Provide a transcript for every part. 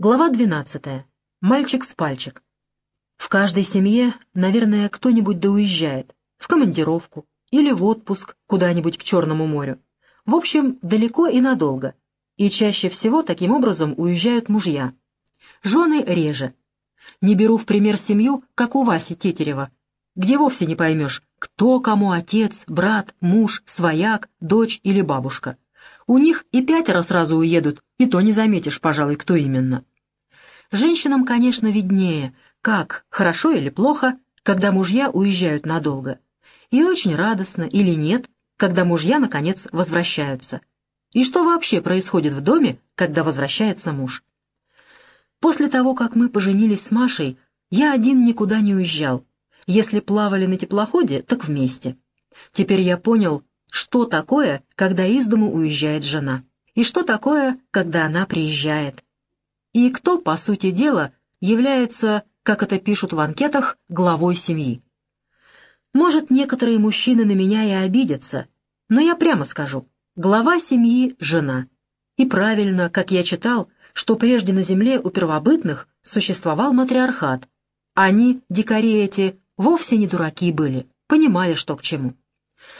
Глава 12. Мальчик с пальчик. В каждой семье, наверное, кто-нибудь да уезжает. В командировку или в отпуск куда-нибудь к Черному морю. В общем, далеко и надолго. И чаще всего таким образом уезжают мужья. Жены реже. Не беру в пример семью, как у Васи Тетерева, где вовсе не поймешь, кто кому отец, брат, муж, свояк, дочь или бабушка. У них и пятеро сразу уедут, и то не заметишь, пожалуй, кто именно. Женщинам, конечно, виднее, как, хорошо или плохо, когда мужья уезжают надолго. И очень радостно или нет, когда мужья, наконец, возвращаются. И что вообще происходит в доме, когда возвращается муж. После того, как мы поженились с Машей, я один никуда не уезжал. Если плавали на теплоходе, так вместе. Теперь я понял, что такое, когда из дому уезжает жена, и что такое, когда она приезжает. И кто, по сути дела, является, как это пишут в анкетах, главой семьи. Может, некоторые мужчины на меня и обидятся, но я прямо скажу, глава семьи — жена. И правильно, как я читал, что прежде на земле у первобытных существовал матриархат. Они, дикари эти, вовсе не дураки были, понимали, что к чему.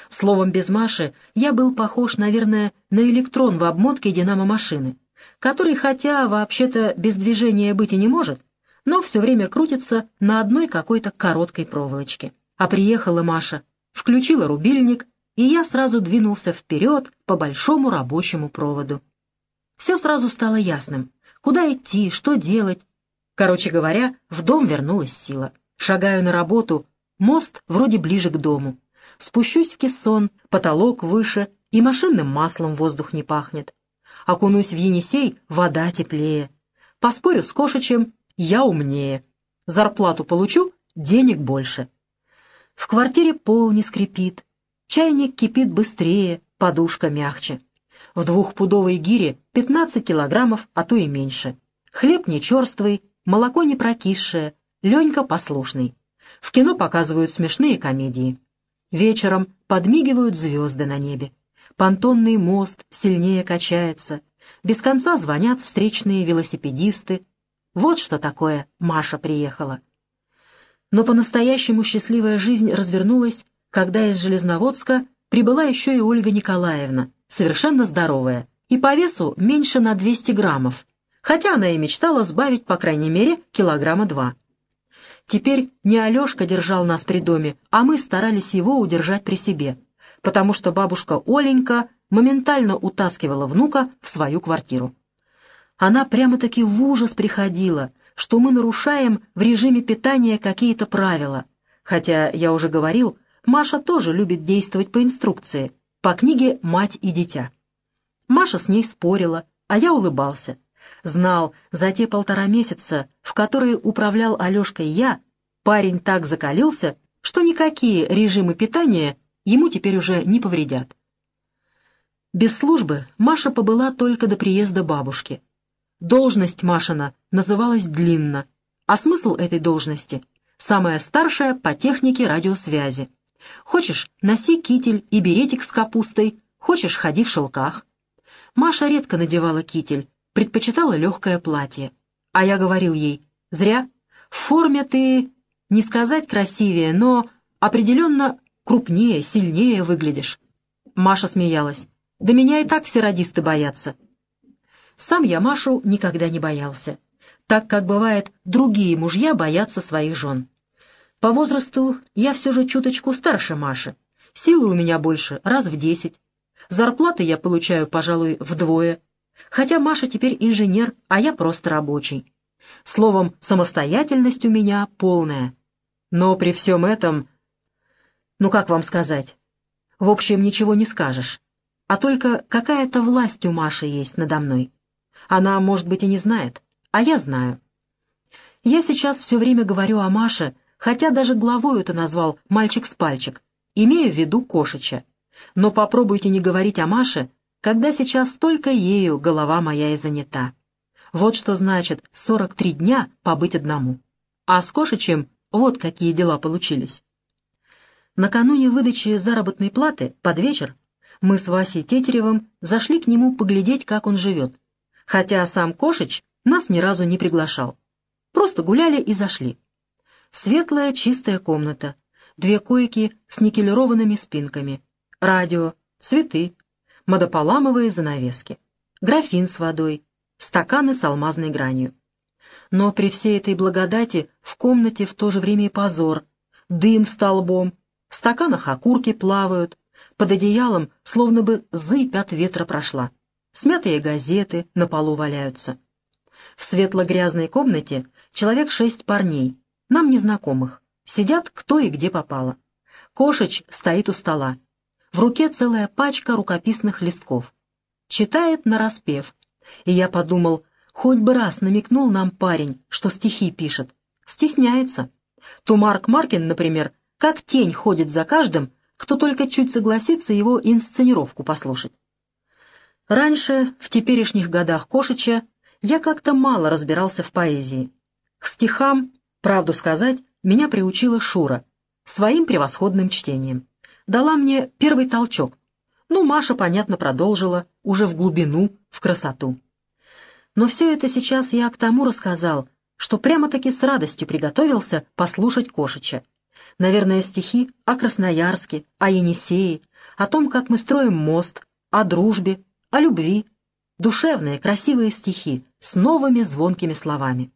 Словом, без Маши я был похож, наверное, на электрон в обмотке динамо-машины, который, хотя вообще-то без движения быть и не может, но все время крутится на одной какой-то короткой проволочке. А приехала Маша, включила рубильник, и я сразу двинулся вперед по большому рабочему проводу. Все сразу стало ясным. Куда идти, что делать. Короче говоря, в дом вернулась сила. Шагаю на работу, мост вроде ближе к дому. Спущусь в кессон, потолок выше, и машинным маслом воздух не пахнет. Окунусь в Енисей, вода теплее. Поспорю с кошечем, я умнее. Зарплату получу, денег больше. В квартире пол не скрипит, чайник кипит быстрее, подушка мягче. В двухпудовой гире 15 килограммов, а то и меньше. Хлеб не черствый, молоко не прокисшее, Ленька послушный. В кино показывают смешные комедии. Вечером подмигивают звезды на небе. Понтонный мост сильнее качается. Без конца звонят встречные велосипедисты. Вот что такое Маша приехала. Но по-настоящему счастливая жизнь развернулась, когда из Железноводска прибыла еще и Ольга Николаевна, совершенно здоровая, и по весу меньше на 200 граммов, хотя она и мечтала сбавить, по крайней мере, килограмма два. Теперь не Алешка держал нас при доме, а мы старались его удержать при себе, потому что бабушка Оленька моментально утаскивала внука в свою квартиру. Она прямо-таки в ужас приходила, что мы нарушаем в режиме питания какие-то правила, хотя, я уже говорил, Маша тоже любит действовать по инструкции, по книге «Мать и дитя». Маша с ней спорила, а я улыбался. Знал, за те полтора месяца, в которые управлял Алешкой я, парень так закалился, что никакие режимы питания ему теперь уже не повредят. Без службы Маша побыла только до приезда бабушки. Должность Машина называлась длинно, а смысл этой должности — самая старшая по технике радиосвязи. Хочешь — носи китель и беретик с капустой, хочешь — ходи в шелках. Маша редко надевала китель, предпочитала легкое платье. А я говорил ей, зря, в форме ты, не сказать красивее, но определенно крупнее, сильнее выглядишь. Маша смеялась. Да меня и так все радисты боятся. Сам я Машу никогда не боялся, так как бывает, другие мужья боятся своих жен. По возрасту я все же чуточку старше Маши. Силы у меня больше, раз в десять. Зарплаты я получаю, пожалуй, вдвое, Хотя Маша теперь инженер, а я просто рабочий. Словом, самостоятельность у меня полная. Но при всем этом... Ну, как вам сказать? В общем, ничего не скажешь. А только какая-то власть у Маши есть надо мной. Она, может быть, и не знает, а я знаю. Я сейчас все время говорю о Маше, хотя даже главой это назвал «мальчик с пальчик», имея в виду Кошича. Но попробуйте не говорить о Маше, когда сейчас только ею голова моя и занята. Вот что значит 43 дня побыть одному. А с Кошичем вот какие дела получились. Накануне выдачи заработной платы, под вечер, мы с Васей Тетеревым зашли к нему поглядеть, как он живет. Хотя сам Кошич нас ни разу не приглашал. Просто гуляли и зашли. Светлая чистая комната, две койки с никелированными спинками, радио, цветы, модополамовые занавески, графин с водой, стаканы с алмазной гранью. Но при всей этой благодати в комнате в то же время и позор, дым столбом, в стаканах окурки плавают, под одеялом словно бы зыбь от ветра прошла. Смятые газеты на полу валяются. В светло-грязной комнате человек шесть парней, нам незнакомых, сидят кто и где попало. Кошеч стоит у стола. В руке целая пачка рукописных листков. Читает нараспев. И я подумал, хоть бы раз намекнул нам парень, что стихи пишет. Стесняется. То Марк Маркин, например, как тень ходит за каждым, кто только чуть согласится его инсценировку послушать. Раньше, в теперешних годах Кошича, я как-то мало разбирался в поэзии. К стихам, правду сказать, меня приучила Шура своим превосходным чтением. Дала мне первый толчок. Ну, Маша, понятно, продолжила, уже в глубину, в красоту. Но все это сейчас я к тому рассказал, что прямо-таки с радостью приготовился послушать Кошича. Наверное, стихи о Красноярске, о Енисее, о том, как мы строим мост, о дружбе, о любви. Душевные, красивые стихи с новыми звонкими словами.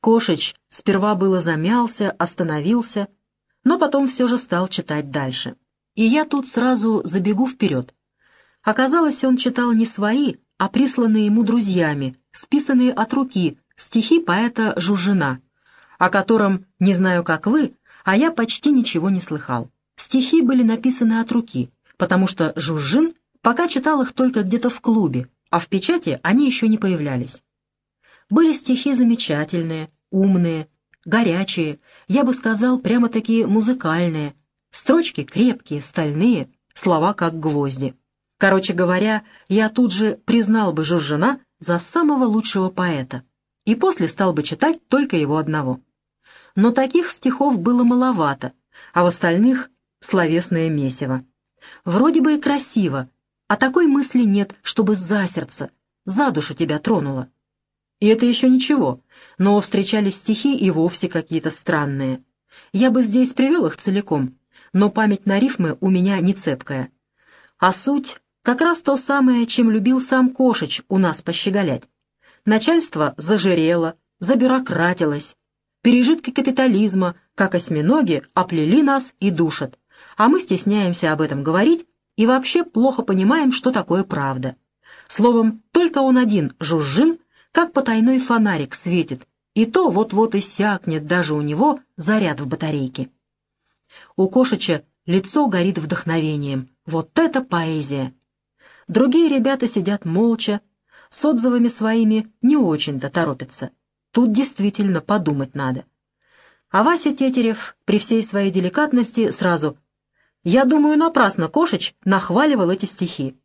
Кошич сперва было замялся, остановился, но потом все же стал читать дальше. И я тут сразу забегу вперед. Оказалось, он читал не свои, а присланные ему друзьями, списанные от руки, стихи поэта Жужжина, о котором, не знаю как вы, а я почти ничего не слыхал. Стихи были написаны от руки, потому что Жужжин Пока читал их только где-то в клубе, а в печати они еще не появлялись. Были стихи замечательные, умные, горячие, я бы сказал, прямо-таки музыкальные, строчки крепкие, стальные, слова как гвозди. Короче говоря, я тут же признал бы Журжина за самого лучшего поэта и после стал бы читать только его одного. Но таких стихов было маловато, а в остальных — словесное месиво. Вроде бы и красиво, а такой мысли нет, чтобы за сердце, за душу тебя тронуло. И это еще ничего, но встречались стихи и вовсе какие-то странные. Я бы здесь привел их целиком, но память на рифмы у меня не цепкая. А суть — как раз то самое, чем любил сам Кошич у нас пощеголять. Начальство зажирело, забюрократилось. Пережитки капитализма, как осьминоги, оплели нас и душат. А мы стесняемся об этом говорить и вообще плохо понимаем, что такое правда. Словом, только он один, Жужжин, как потайной фонарик светит, и то вот-вот иссякнет даже у него заряд в батарейке. У Кошича лицо горит вдохновением. Вот это поэзия! Другие ребята сидят молча, с отзывами своими не очень-то торопятся. Тут действительно подумать надо. А Вася Тетерев при всей своей деликатности сразу я думаю, напрасно Кошич нахваливал эти стихи.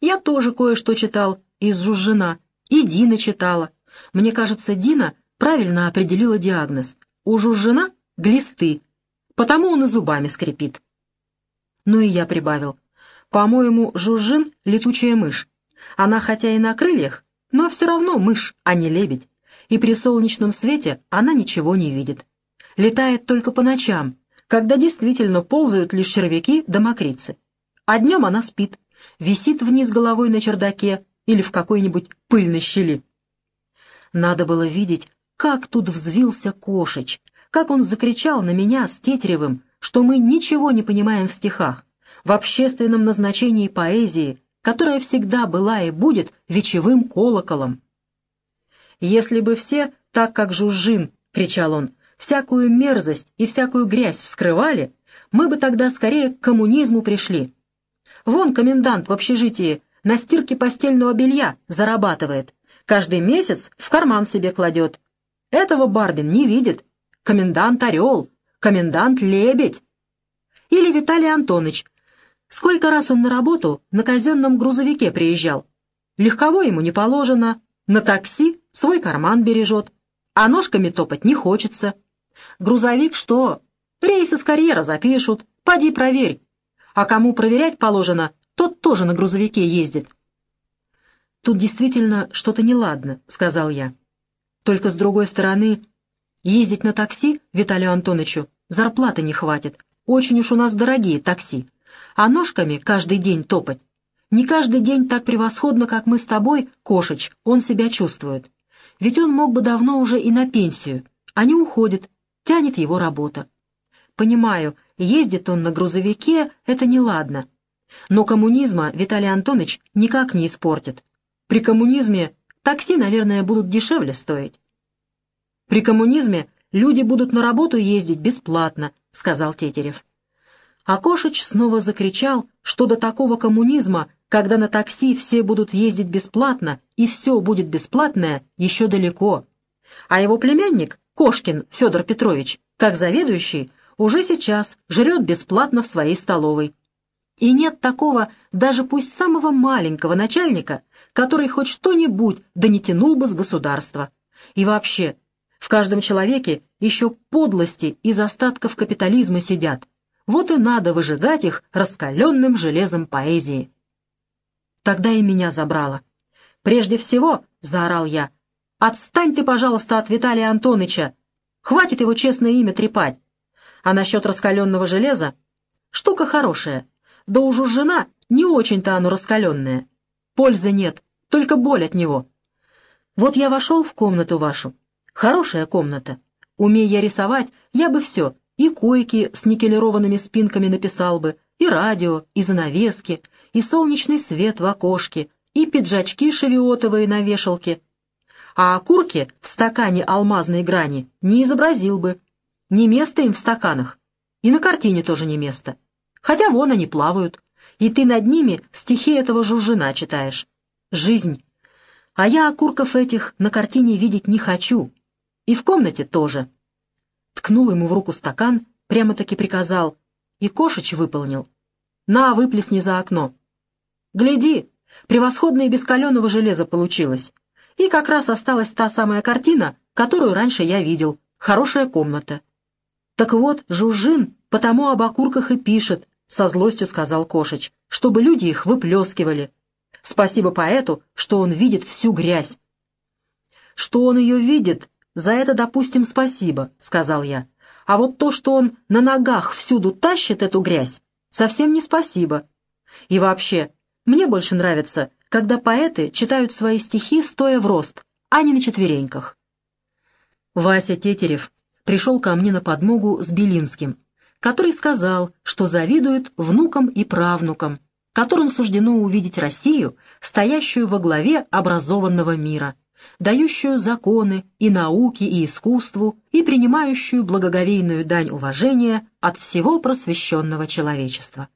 Я тоже кое-что читал из Жужжина, и Дина читала. Мне кажется, Дина правильно определила диагноз. У Жужжина — глисты, потому он и зубами скрипит. Ну и я прибавил. По-моему, Жужжин — летучая мышь. Она хотя и на крыльях, но все равно мышь, а не лебедь. И при солнечном свете она ничего не видит. Летает только по ночам, когда действительно ползают лишь червяки да мокрицы. А днем она спит, висит вниз головой на чердаке или в какой-нибудь пыльной щели. Надо было видеть, как тут взвился Кошич, как он закричал на меня с Тетеревым, что мы ничего не понимаем в стихах, в общественном назначении поэзии, которая всегда была и будет вечевым колоколом. «Если бы все, так как Жужжин», — кричал он, всякую мерзость и всякую грязь вскрывали, мы бы тогда скорее к коммунизму пришли. Вон комендант в общежитии на стирке постельного белья зарабатывает, каждый месяц в карман себе кладет. Этого Барбин не видит. Комендант Орел, комендант Лебедь. Или Виталий Антонович. Сколько раз он на работу на казенном грузовике приезжал. Легково ему не положено, на такси свой карман бережет, а ножками топать не хочется. Грузовик что? Рейсы с карьера запишут. Поди проверь. А кому проверять положено, тот тоже на грузовике ездит. тут действительно что-то неладно», — сказал я. «Только с другой стороны, ездить на такси Виталию Антоновичу зарплаты не хватит. Очень уж у нас дорогие такси. А ножками каждый день топать. Не каждый день так превосходно, как мы с тобой, Кошеч, он себя чувствует. Ведь он мог бы давно уже и на пенсию, а не уходит, тянет его работа. Понимаю, ездит он на грузовике, это неладно. Но коммунизма Виталий Антонович никак не испортит. При коммунизме такси, наверное, будут дешевле стоить. При коммунизме люди будут на работу ездить бесплатно, сказал Тетерев. А Кошич снова закричал, что до такого коммунизма, когда на такси все будут ездить бесплатно и все будет бесплатное, еще далеко. А его племянник, Кошкин Федор Петрович, как заведующий, уже сейчас жрет бесплатно в своей столовой. И нет такого, даже пусть самого маленького начальника, который хоть что-нибудь да не тянул бы с государства. И вообще, в каждом человеке еще подлости из остатков капитализма сидят. Вот и надо выжигать их раскаленным железом поэзии. Тогда и меня забрало. «Прежде всего», — заорал я, — «отстань ты, пожалуйста, от Виталия Антоныча. Хватит его честное имя трепать. А насчет раскаленного железа? Штука хорошая. Да уж уж жена не очень-то оно раскаленное. Пользы нет, только боль от него. Вот я вошел в комнату вашу. Хорошая комната. Умея я рисовать, я бы все, и койки с никелированными спинками написал бы, и радио, и занавески, и солнечный свет в окошке, и пиджачки шевиотовые на вешалке. А окурки в стакане алмазной грани не изобразил бы, не место им в стаканах. И на картине тоже не место. Хотя вон они плавают. И ты над ними стихи этого жужжина читаешь. Жизнь. А я окурков этих на картине видеть не хочу. И в комнате тоже. Ткнул ему в руку стакан, прямо-таки приказал. И Кошич выполнил. На, выплесни за окно. Гляди, превосходное без каленого железа получилось. И как раз осталась та самая картина, которую раньше я видел. Хорошая комната. «Так вот, Жужжин потому об окурках и пишет», — со злостью сказал Кошич, «чтобы люди их выплескивали. Спасибо поэту, что он видит всю грязь». «Что он ее видит, за это, допустим, спасибо», — сказал я. «А вот то, что он на ногах всюду тащит эту грязь, совсем не спасибо. И вообще, мне больше нравится, когда поэты читают свои стихи стоя в рост, а не на четвереньках». Вася Тетерев пришел ко мне на подмогу с Белинским, который сказал, что завидует внукам и правнукам, которым суждено увидеть Россию, стоящую во главе образованного мира, дающую законы и науке, и искусству, и принимающую благоговейную дань уважения от всего просвещенного человечества.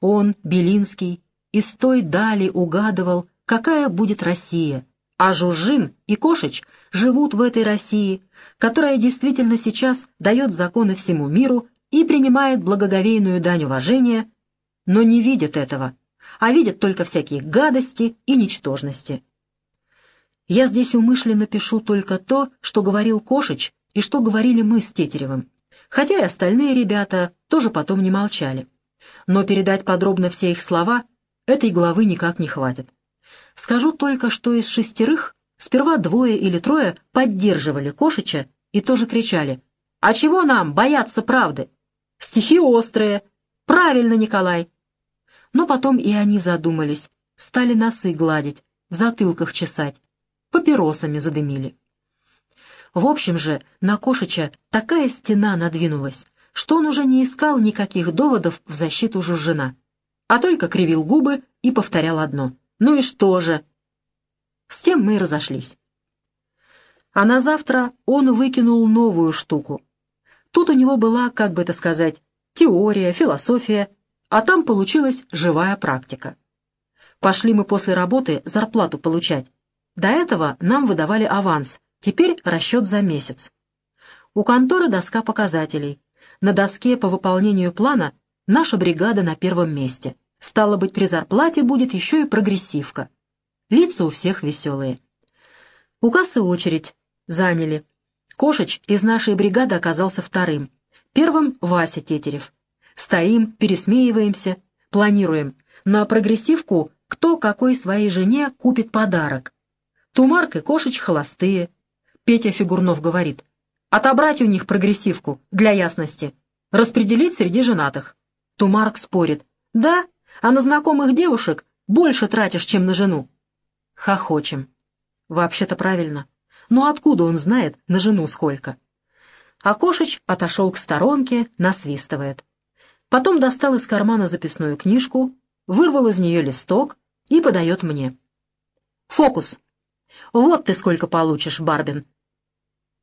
Он, Белинский, из той дали угадывал, какая будет Россия, а Жужжин и Кошич живут в этой России, которая действительно сейчас дает законы всему миру и принимает благоговейную дань уважения, но не видят этого, а видят только всякие гадости и ничтожности. Я здесь умышленно пишу только то, что говорил Кошич и что говорили мы с Тетеревым, хотя и остальные ребята тоже потом не молчали. Но передать подробно все их слова этой главы никак не хватит. Скажу только, что из шестерых сперва двое или трое поддерживали Кошича и тоже кричали «А чего нам бояться правды? Стихи острые! Правильно, Николай!» Но потом и они задумались, стали носы гладить, в затылках чесать, папиросами задымили. В общем же, на Кошича такая стена надвинулась, что он уже не искал никаких доводов в защиту Жужжина, а только кривил губы и повторял одно — ну и что же? С тем мы и разошлись. А на завтра он выкинул новую штуку. Тут у него была, как бы это сказать, теория, философия, а там получилась живая практика. Пошли мы после работы зарплату получать. До этого нам выдавали аванс, теперь расчет за месяц. У конторы доска показателей. На доске по выполнению плана наша бригада на первом месте. Стало быть, при зарплате будет еще и прогрессивка. Лица у всех веселые. У кассы очередь. Заняли. Кошеч из нашей бригады оказался вторым. Первым Вася Тетерев. Стоим, пересмеиваемся, планируем. На прогрессивку кто какой своей жене купит подарок. Тумарк и Кошич холостые. Петя Фигурнов говорит, отобрать у них прогрессивку, для ясности, распределить среди женатых. Тумарк спорит, да, а на знакомых девушек больше тратишь, чем на жену. Хохочем. Вообще-то правильно. Но откуда он знает, на жену сколько? А Кошич отошел к сторонке, насвистывает. Потом достал из кармана записную книжку, вырвал из нее листок и подает мне. «Фокус! Вот ты сколько получишь, Барбин!»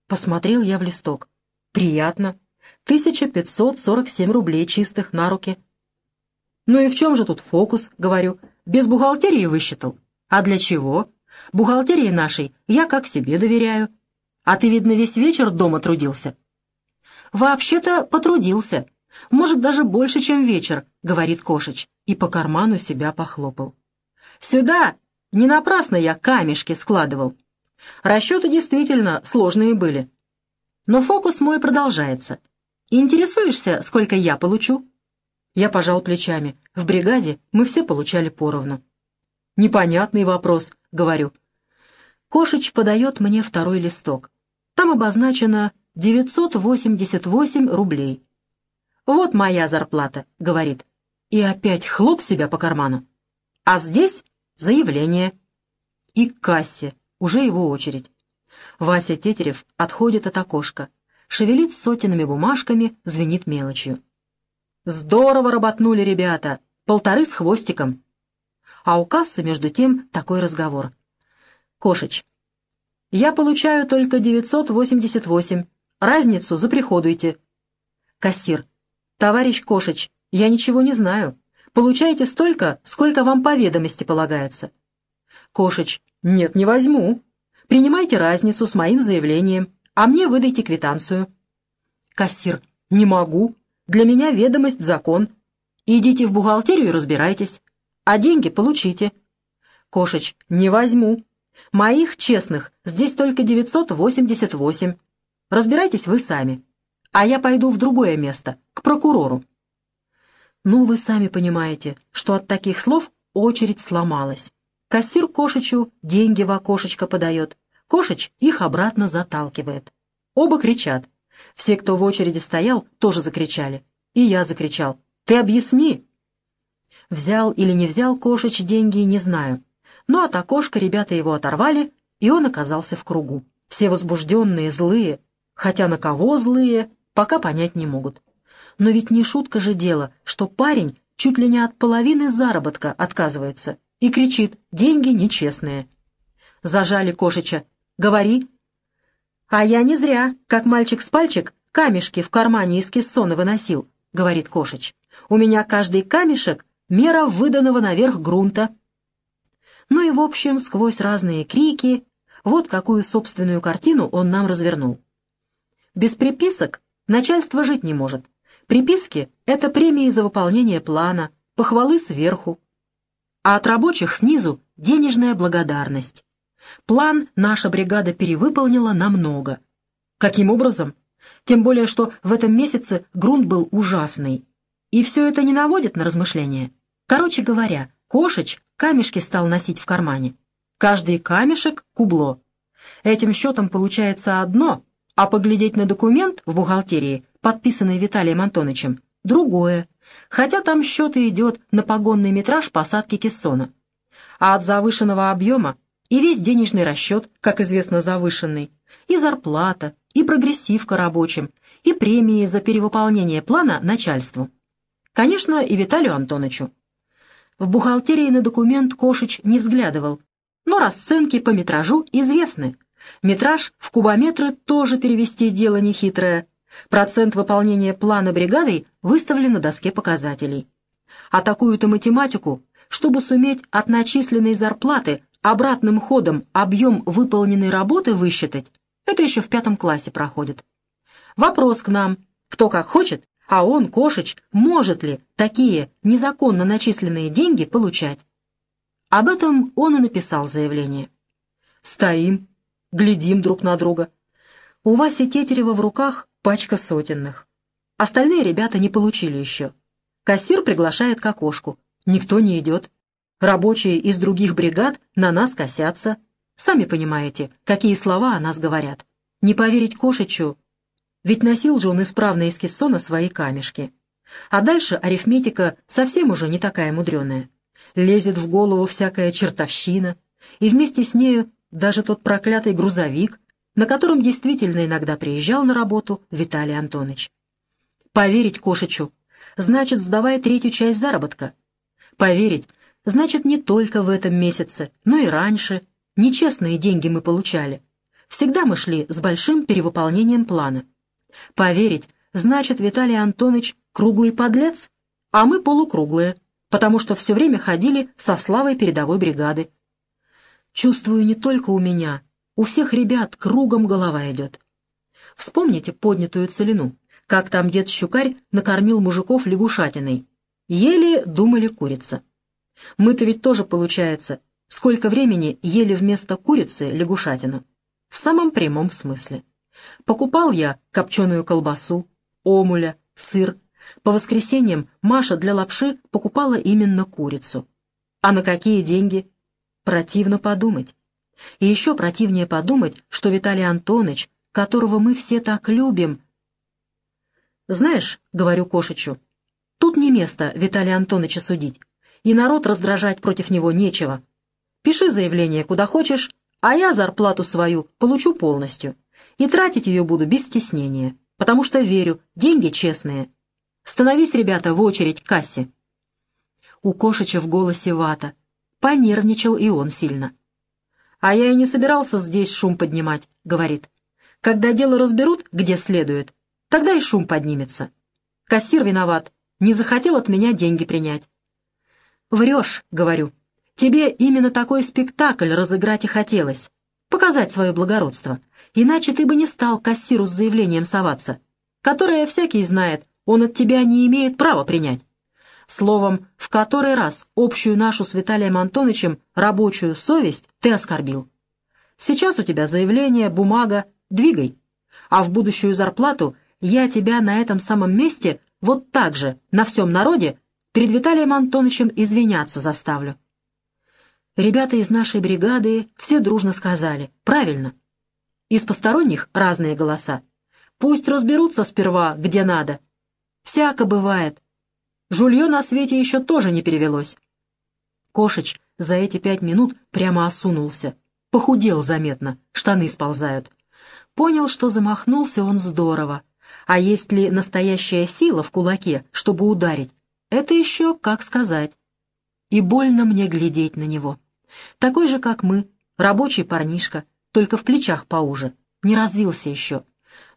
Посмотрел я в листок. «Приятно. 1547 рублей чистых на руки». «Ну и в чем же тут фокус?» — говорю. «Без бухгалтерии высчитал». «А для чего?» «Бухгалтерии нашей я как себе доверяю». «А ты, видно, весь вечер дома трудился?» «Вообще-то потрудился. Может, даже больше, чем вечер», — говорит Кошич, и по карману себя похлопал. «Сюда! Не напрасно я камешки складывал. Расчеты действительно сложные были. Но фокус мой продолжается. Интересуешься, сколько я получу?» Я пожал плечами. В бригаде мы все получали поровну. «Непонятный вопрос», — говорю. Кошич подает мне второй листок. Там обозначено 988 рублей. «Вот моя зарплата», — говорит. И опять хлоп себя по карману. А здесь заявление. И к кассе, уже его очередь. Вася Тетерев отходит от окошка, шевелит сотенными бумажками, звенит мелочью. «Здорово работнули ребята! Полторы с хвостиком!» А у кассы, между тем, такой разговор. «Кошич, я получаю только 988. Разницу заприходуйте». Кассир. «Товарищ Кошич, я ничего не знаю. Получаете столько, сколько вам по ведомости полагается». Кошич. «Нет, не возьму. Принимайте разницу с моим заявлением, а мне выдайте квитанцию». Кассир. «Не могу. Для меня ведомость — закон. Идите в бухгалтерию и разбирайтесь. А деньги получите». Кошич. «Не возьму. Моих честных здесь только 988. Разбирайтесь вы сами. А я пойду в другое место, к прокурору». Ну, вы сами понимаете, что от таких слов очередь сломалась. Кассир Кошечу деньги в окошечко подает. Кошеч их обратно заталкивает. Оба кричат. Все, кто в очереди стоял, тоже закричали. И я закричал. «Ты объясни!» Взял или не взял Кошеч деньги, не знаю. Но от окошка ребята его оторвали, и он оказался в кругу. Все возбужденные, злые. Хотя на кого злые, пока понять не могут. Но ведь не шутка же дело, что парень чуть ли не от половины заработка отказывается и кричит «деньги нечестные». Зажали Кошича. «Говори». «А я не зря, как мальчик с пальчик, камешки в кармане из кессона выносил», — говорит Кошич. «У меня каждый камешек — мера выданного наверх грунта». Ну и, в общем, сквозь разные крики, вот какую собственную картину он нам развернул. Без приписок начальство жить не может. Приписки — это премии за выполнение плана, похвалы сверху. А от рабочих снизу — денежная благодарность. План наша бригада перевыполнила намного. Каким образом? Тем более, что в этом месяце грунт был ужасный. И все это не наводит на размышления. Короче говоря, Кошеч камешки стал носить в кармане. Каждый камешек — кубло. Этим счетом получается одно, а поглядеть на документ в бухгалтерии подписанный Виталием Антоновичем, другое, хотя там счет и идет на погонный метраж посадки кессона. А от завышенного объема и весь денежный расчет, как известно, завышенный, и зарплата, и прогрессивка рабочим, и премии за перевыполнение плана начальству. Конечно, и Виталию Антоновичу. В бухгалтерии на документ Кошич не взглядывал, но расценки по метражу известны. Метраж в кубометры тоже перевести дело нехитрое, Процент выполнения плана бригадой выставлен на доске показателей. А такую-то математику, чтобы суметь от начисленной зарплаты обратным ходом объем выполненной работы высчитать, это еще в пятом классе проходит. Вопрос к нам, кто как хочет, а он, Кошич, может ли такие незаконно начисленные деньги получать? Об этом он и написал заявление. Стоим, глядим друг на друга. У Васи Тетерева в руках пачка сотенных. Остальные ребята не получили еще. Кассир приглашает к окошку. Никто не идет. Рабочие из других бригад на нас косятся. Сами понимаете, какие слова о нас говорят. Не поверить Кошичу, ведь носил же он исправно из кессона свои камешки. А дальше арифметика совсем уже не такая мудреная. Лезет в голову всякая чертовщина, и вместе с нею даже тот проклятый грузовик, на котором действительно иногда приезжал на работу Виталий Антонович. Поверить Кошичу значит, сдавая третью часть заработка. Поверить значит не только в этом месяце, но и раньше. Нечестные деньги мы получали. Всегда мы шли с большим перевыполнением плана. Поверить значит, Виталий Антонович круглый подлец, а мы полукруглые, потому что все время ходили со славой передовой бригады. Чувствую не только у меня, у всех ребят кругом голова идет. Вспомните поднятую целину, как там дед Щукарь накормил мужиков лягушатиной. Ели, думали, курица. Мы-то ведь тоже, получается, сколько времени ели вместо курицы лягушатину. В самом прямом смысле. Покупал я копченую колбасу, омуля, сыр. По воскресеньям Маша для лапши покупала именно курицу. А на какие деньги? Противно подумать. И еще противнее подумать, что Виталий Антонович, которого мы все так любим... «Знаешь, — говорю Кошичу, — тут не место Виталия Антоновича судить, и народ раздражать против него нечего. Пиши заявление куда хочешь, а я зарплату свою получу полностью, и тратить ее буду без стеснения, потому что верю, деньги честные. Становись, ребята, в очередь к кассе». У Кошича в голосе вата. Понервничал и он сильно. «А я и не собирался здесь шум поднимать», — говорит. «Когда дело разберут, где следует, тогда и шум поднимется. Кассир виноват, не захотел от меня деньги принять». «Врешь», — говорю. «Тебе именно такой спектакль разыграть и хотелось. Показать свое благородство. Иначе ты бы не стал кассиру с заявлением соваться, которое всякий знает, он от тебя не имеет права принять. Словом, в который раз общую нашу с Виталием Антоновичем рабочую совесть ты оскорбил. Сейчас у тебя заявление, бумага, двигай. А в будущую зарплату я тебя на этом самом месте вот так же, на всем народе, перед Виталием Антоновичем извиняться заставлю. Ребята из нашей бригады все дружно сказали «правильно». Из посторонних разные голоса. Пусть разберутся сперва, где надо. Всяко бывает. Жулье на свете еще тоже не перевелось. Кошич за эти пять минут прямо осунулся. Похудел заметно, штаны сползают. Понял, что замахнулся он здорово. А есть ли настоящая сила в кулаке, чтобы ударить? Это еще как сказать. И больно мне глядеть на него. Такой же, как мы, рабочий парнишка, только в плечах поуже, не развился еще.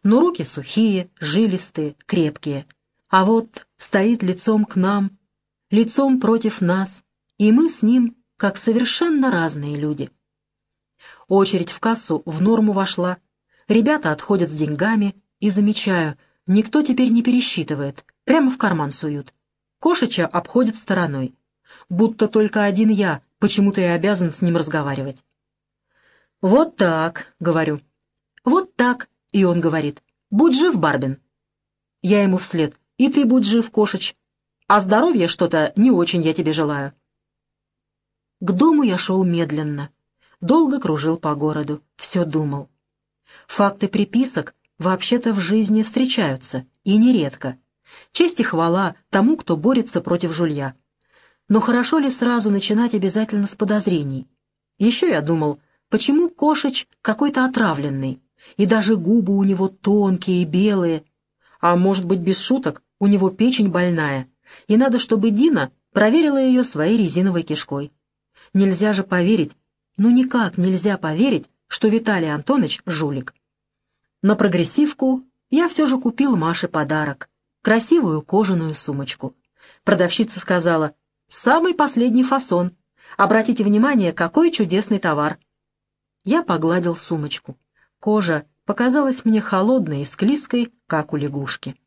Но руки сухие, жилистые, крепкие — а вот стоит лицом к нам, лицом против нас, и мы с ним как совершенно разные люди. Очередь в кассу в норму вошла. Ребята отходят с деньгами, и замечаю, никто теперь не пересчитывает, прямо в карман суют. Кошича обходит стороной. Будто только один я почему-то и обязан с ним разговаривать. «Вот так», — говорю. «Вот так», — и он говорит. «Будь жив, Барбин». Я ему вслед. И ты будь жив, кошеч. А здоровья что-то не очень я тебе желаю. К дому я шел медленно. Долго кружил по городу, все думал. Факты приписок вообще-то в жизни встречаются, и нередко. Честь и хвала тому, кто борется против жулья. Но хорошо ли сразу начинать обязательно с подозрений? Еще я думал, почему кошеч какой-то отравленный, и даже губы у него тонкие, белые. А может быть, без шуток, у него печень больная, и надо, чтобы Дина проверила ее своей резиновой кишкой. Нельзя же поверить, ну никак нельзя поверить, что Виталий Антонович — жулик. На прогрессивку я все же купил Маше подарок — красивую кожаную сумочку. Продавщица сказала, «Самый последний фасон. Обратите внимание, какой чудесный товар». Я погладил сумочку. Кожа показалась мне холодной и склизкой, как у лягушки.